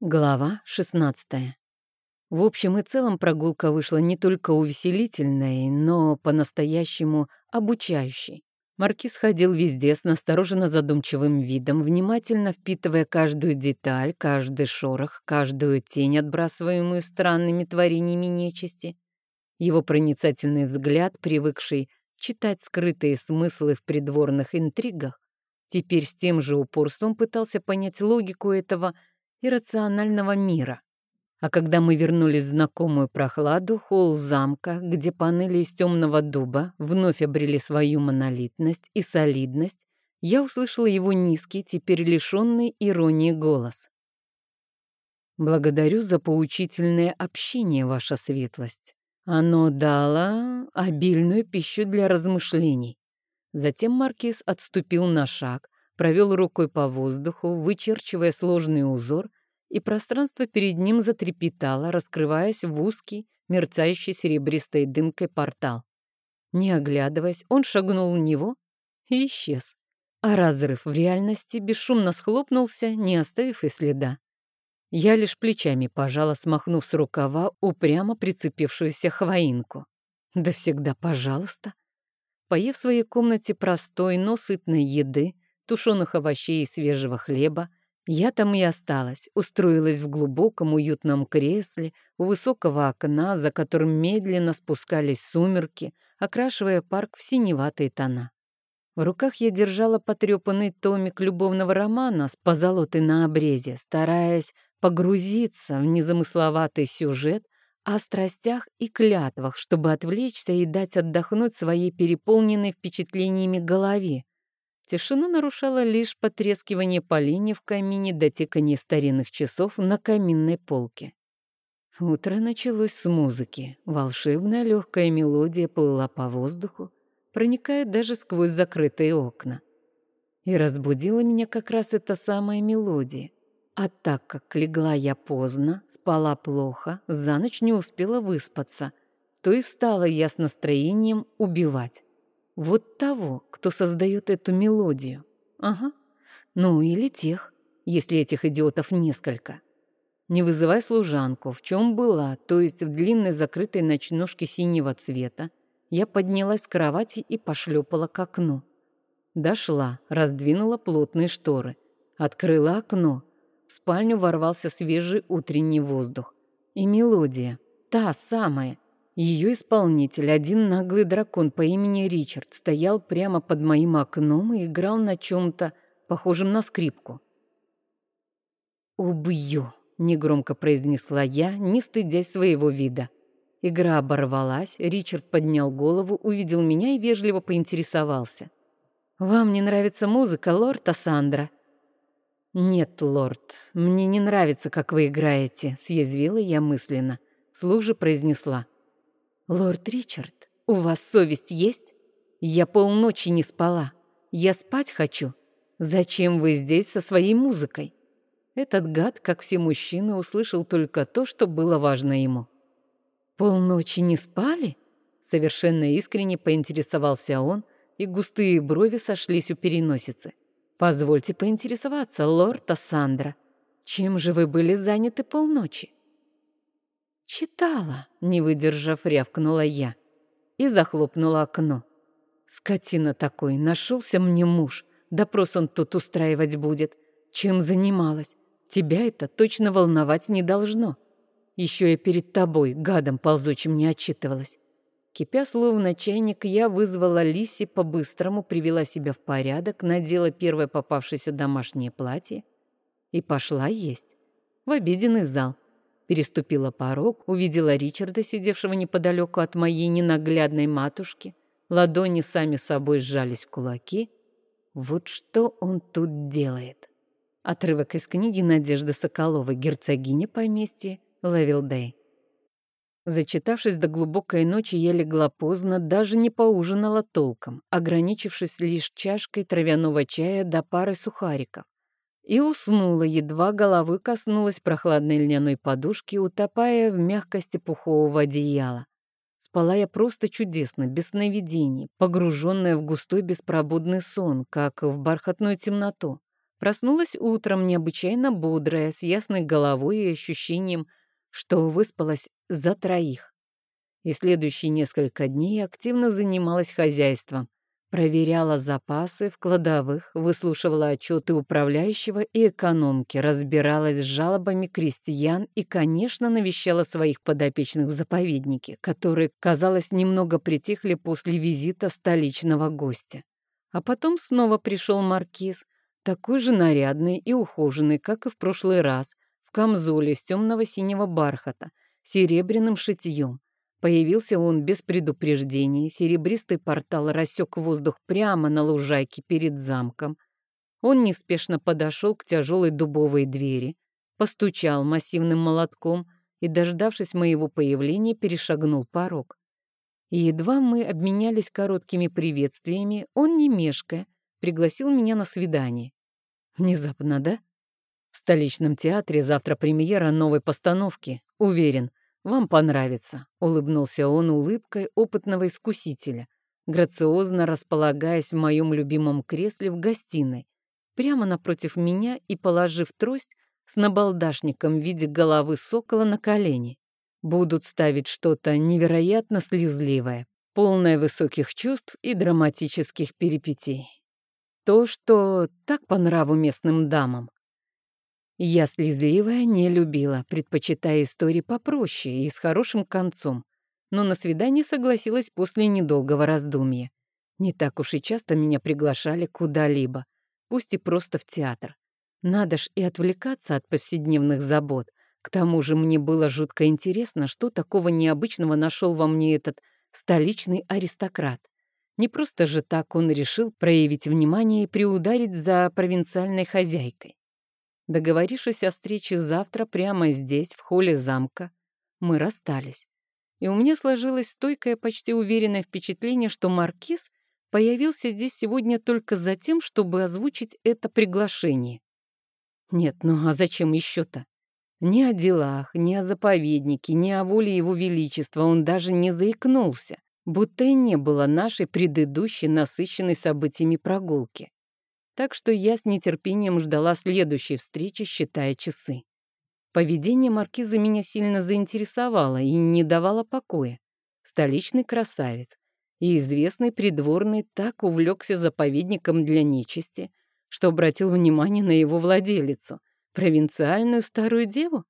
Глава 16. В общем и целом прогулка вышла не только увеселительной, но по-настоящему обучающей. Маркиз ходил везде с настороженно задумчивым видом, внимательно впитывая каждую деталь, каждый шорох, каждую тень, отбрасываемую странными творениями нечисти. Его проницательный взгляд, привыкший читать скрытые смыслы в придворных интригах, теперь с тем же упорством пытался понять логику этого – иррационального мира. А когда мы вернулись в знакомую прохладу, холл замка, где панели из темного дуба вновь обрели свою монолитность и солидность, я услышала его низкий, теперь лишенный иронии голос. «Благодарю за поучительное общение, ваша светлость. Оно дало обильную пищу для размышлений». Затем маркиз отступил на шаг, провел рукой по воздуху, вычерчивая сложный узор, и пространство перед ним затрепетало, раскрываясь в узкий, мерцающий серебристой дымкой портал. Не оглядываясь, он шагнул в него и исчез. А разрыв в реальности бесшумно схлопнулся, не оставив и следа. Я лишь плечами пожала, смахнув с рукава упрямо прицепившуюся хвоинку. Да всегда пожалуйста. Поев в своей комнате простой, но сытной еды, тушеных овощей и свежего хлеба, я там и осталась, устроилась в глубоком уютном кресле у высокого окна, за которым медленно спускались сумерки, окрашивая парк в синеватые тона. В руках я держала потрепанный томик любовного романа с позолотой на обрезе, стараясь погрузиться в незамысловатый сюжет о страстях и клятвах, чтобы отвлечься и дать отдохнуть своей переполненной впечатлениями голове. Тишину нарушало лишь потрескивание полини в камине до тикания старинных часов на каминной полке. Утро началось с музыки. Волшебная легкая мелодия плыла по воздуху, проникая даже сквозь закрытые окна. И разбудила меня как раз эта самая мелодия. А так как легла я поздно, спала плохо, за ночь не успела выспаться, то и встала я с настроением убивать. Вот того, кто создает эту мелодию. Ага. Ну, или тех, если этих идиотов несколько. Не вызывай служанку, в чем была, то есть в длинной закрытой ночнушке синего цвета, я поднялась с кровати и пошлепала к окну. Дошла, раздвинула плотные шторы. Открыла окно. В спальню ворвался свежий утренний воздух. И мелодия, та самая, ее исполнитель, один наглый дракон по имени Ричард, стоял прямо под моим окном и играл на чем-то похожем на скрипку. «Убью!» — негромко произнесла я, не стыдясь своего вида. Игра оборвалась, Ричард поднял голову, увидел меня и вежливо поинтересовался. «Вам не нравится музыка, лорд Ассандра?» «Нет, лорд, мне не нравится, как вы играете», — съязвила я мысленно. Слух же произнесла. «Лорд Ричард, у вас совесть есть? Я полночи не спала. Я спать хочу. Зачем вы здесь со своей музыкой?» Этот гад, как все мужчины, услышал только то, что было важно ему. «Полночи не спали?» Совершенно искренне поинтересовался он, и густые брови сошлись у переносицы. «Позвольте поинтересоваться, лорд Ассандра, чем же вы были заняты полночи?» «Читала», — не выдержав, рявкнула я и захлопнула окно. «Скотина такой, нашелся мне муж. Допрос он тут устраивать будет. Чем занималась? Тебя это точно волновать не должно. Еще я перед тобой, гадом ползучим, не отчитывалась». Кипя словно чайник, я вызвала Лиси по-быстрому, привела себя в порядок, надела первое попавшееся домашнее платье и пошла есть в обеденный зал. Переступила порог, увидела Ричарда, сидевшего неподалеку от моей ненаглядной матушки. Ладони сами собой сжались в кулаки. Вот что он тут делает. Отрывок из книги Надежды Соколовой «Герцогиня поместья» Левилдей. Зачитавшись до глубокой ночи, я легла поздно, даже не поужинала толком, ограничившись лишь чашкой травяного чая до пары сухариков и уснула, едва головы коснулась прохладной льняной подушки, утопая в мягкости пухового одеяла. Спала я просто чудесно, без сновидений, погруженная в густой беспробудный сон, как в бархатную темноту. Проснулась утром необычайно бодрая, с ясной головой и ощущением, что выспалась за троих. И следующие несколько дней активно занималась хозяйством, Проверяла запасы в кладовых, выслушивала отчеты управляющего и экономки, разбиралась с жалобами крестьян и, конечно, навещала своих подопечных в заповеднике, которые, казалось, немного притихли после визита столичного гостя. А потом снова пришел маркиз, такой же нарядный и ухоженный, как и в прошлый раз, в камзоле из темного синего бархата, серебряным шитьем, Появился он без предупреждения, серебристый портал рассек воздух прямо на лужайке перед замком. Он неспешно подошел к тяжелой дубовой двери, постучал массивным молотком и, дождавшись моего появления, перешагнул порог. Едва мы обменялись короткими приветствиями, он, не мешкая, пригласил меня на свидание. Внезапно, да? В столичном театре завтра премьера новой постановки. Уверен, «Вам понравится», — улыбнулся он улыбкой опытного искусителя, грациозно располагаясь в моем любимом кресле в гостиной, прямо напротив меня и положив трость с набалдашником в виде головы сокола на колени. Будут ставить что-то невероятно слезливое, полное высоких чувств и драматических перипетий. То, что так по нраву местным дамам. Я слезливая не любила, предпочитая истории попроще и с хорошим концом, но на свидание согласилась после недолгого раздумья. Не так уж и часто меня приглашали куда-либо, пусть и просто в театр. Надо ж и отвлекаться от повседневных забот. К тому же мне было жутко интересно, что такого необычного нашел во мне этот столичный аристократ. Не просто же так он решил проявить внимание и приударить за провинциальной хозяйкой. Договорившись о встрече завтра прямо здесь, в холле замка, мы расстались. И у меня сложилось стойкое, почти уверенное впечатление, что Маркиз появился здесь сегодня только за тем, чтобы озвучить это приглашение. Нет, ну а зачем еще-то? Ни о делах, ни о заповеднике, ни о воле его величества он даже не заикнулся, будто и не было нашей предыдущей насыщенной событиями прогулки так что я с нетерпением ждала следующей встречи, считая часы. Поведение маркиза меня сильно заинтересовало и не давало покоя. Столичный красавец и известный придворный так увлекся заповедником для нечисти, что обратил внимание на его владелицу, провинциальную старую деву.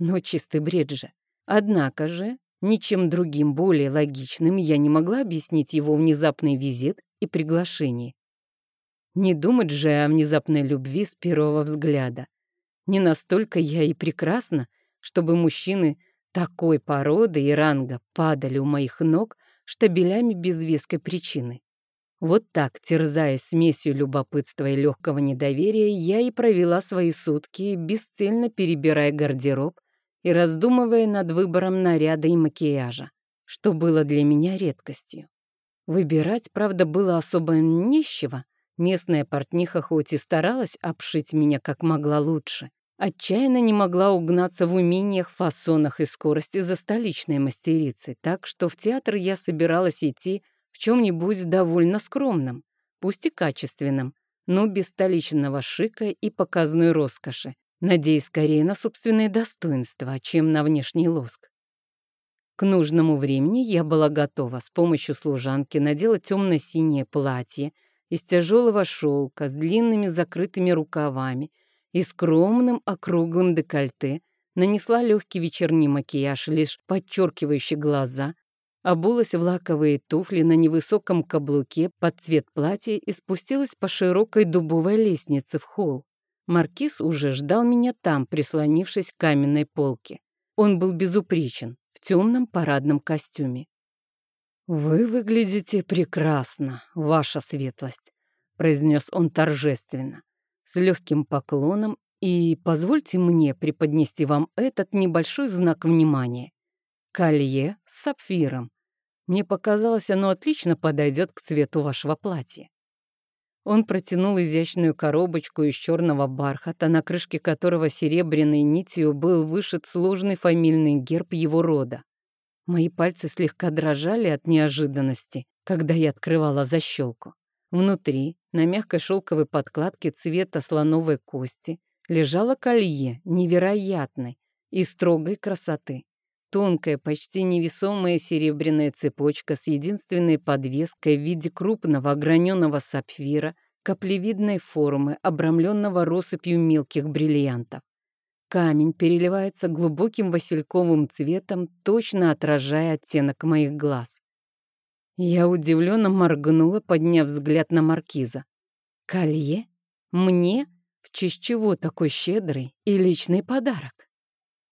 Но чистый бред же. Однако же, ничем другим более логичным я не могла объяснить его внезапный визит и приглашение. Не думать же о внезапной любви с первого взгляда. Не настолько я и прекрасна, чтобы мужчины такой породы и ранга падали у моих ног штабелями без веской причины. Вот так, терзаясь смесью любопытства и легкого недоверия, я и провела свои сутки, бесцельно перебирая гардероб и раздумывая над выбором наряда и макияжа, что было для меня редкостью. Выбирать, правда, было особо нищего, Местная портниха хоть и старалась обшить меня как могла лучше, отчаянно не могла угнаться в умениях, фасонах и скорости за столичной мастерицей, так что в театр я собиралась идти в чем-нибудь довольно скромном, пусть и качественном, но без столичного шика и показной роскоши, надеясь скорее на собственное достоинство, чем на внешний лоск. К нужному времени я была готова с помощью служанки надела темно-синее платье из тяжелого шелка с длинными закрытыми рукавами и скромным округлым декольте, нанесла легкий вечерний макияж, лишь подчеркивающий глаза, обулась в лаковые туфли на невысоком каблуке под цвет платья и спустилась по широкой дубовой лестнице в холл. Маркиз уже ждал меня там, прислонившись к каменной полке. Он был безупречен, в темном парадном костюме. «Вы выглядите прекрасно, ваша светлость», — произнес он торжественно, с легким поклоном, «и позвольте мне преподнести вам этот небольшой знак внимания. Колье с сапфиром. Мне показалось, оно отлично подойдет к цвету вашего платья». Он протянул изящную коробочку из черного бархата, на крышке которого серебряной нитью был вышит сложный фамильный герб его рода. Мои пальцы слегка дрожали от неожиданности, когда я открывала защелку. Внутри, на мягкой шелковой подкладке цвета слоновой кости, лежало колье невероятной и строгой красоты. Тонкая, почти невесомая серебряная цепочка с единственной подвеской в виде крупного ограненного сапфира, каплевидной формы, обрамленного россыпью мелких бриллиантов. Камень переливается глубоким васильковым цветом, точно отражая оттенок моих глаз. Я удивленно моргнула, подняв взгляд на маркиза. «Колье? Мне? В честь чего такой щедрый и личный подарок?»